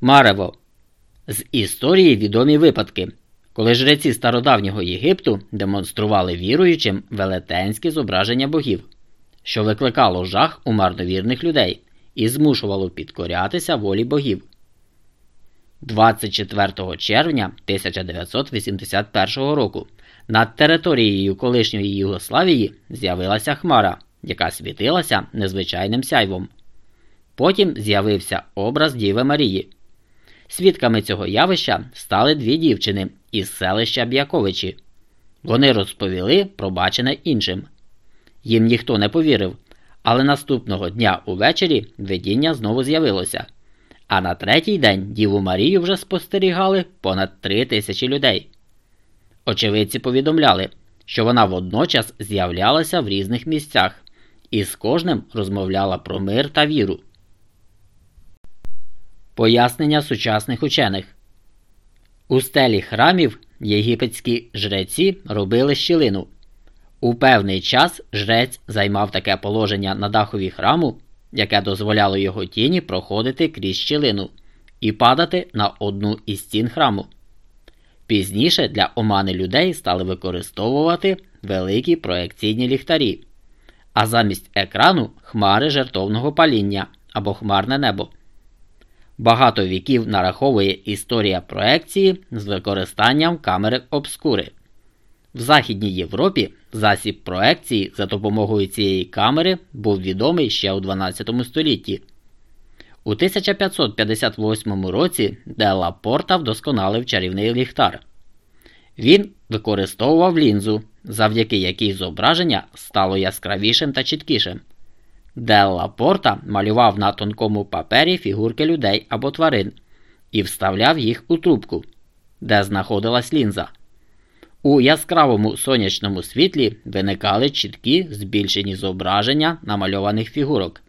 Марево. З історії відомі випадки, коли жреці стародавнього Єгипту демонстрували віруючим велетенські зображення богів, що викликало жах у марновірних людей і змушувало підкорятися волі богів. 24 червня 1981 року над територією колишньої Югославії з'явилася хмара, яка світилася незвичайним сяйвом. Потім з'явився образ Діви Марії. Свідками цього явища стали дві дівчини із селища Б'яковичі. Вони розповіли про бачене іншим. Їм ніхто не повірив, але наступного дня увечері видіння знову з'явилося. А на третій день Діву Марію вже спостерігали понад три тисячі людей. Очевидці повідомляли, що вона водночас з'являлася в різних місцях і з кожним розмовляла про мир та віру. Пояснення сучасних учених у стелі храмів єгипетські жреці робили щілину. У певний час жрець займав таке положення на дахові храму, яке дозволяло його тіні проходити крізь щілину і падати на одну із стін храму. Пізніше для омани людей стали використовувати великі проекційні ліхтарі, а замість екрану хмари жертовного паління або хмарне небо. Багато віків нараховує історія проекції з використанням камери обскури. В Західній Європі засіб проекції за допомогою цієї камери був відомий ще у 12 столітті. У 1558 році Делла Порта вдосконалив чарівний ліхтар. Він використовував лінзу, завдяки якій зображення стало яскравішим та чіткішим. Делла Порта малював на тонкому папері фігурки людей або тварин і вставляв їх у трубку, де знаходилась лінза. У яскравому сонячному світлі виникали чіткі збільшені зображення намальованих фігурок.